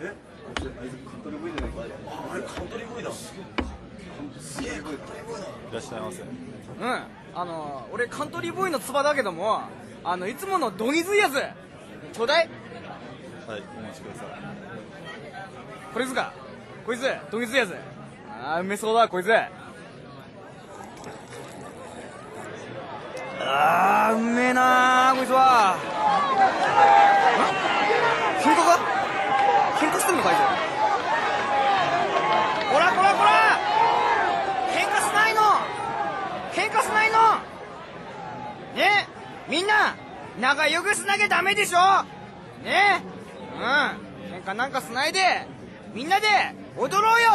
え？あカントリーボーイじゃないかあれカントリーボーイだ。すげえいらっしゃいませうん。あのー、俺カントリーボーイのつばだけどもあのいつものどぎずいやつちょうだい。はいお待ちください。これですか？こいつ。どぎずいやつああうめそうだこいつ。ね。みんな仲良くしなきゃダメでしょ？ね。うん。喧嘩なんかしないでみんなで踊ろうよ。